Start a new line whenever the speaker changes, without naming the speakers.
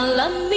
dalam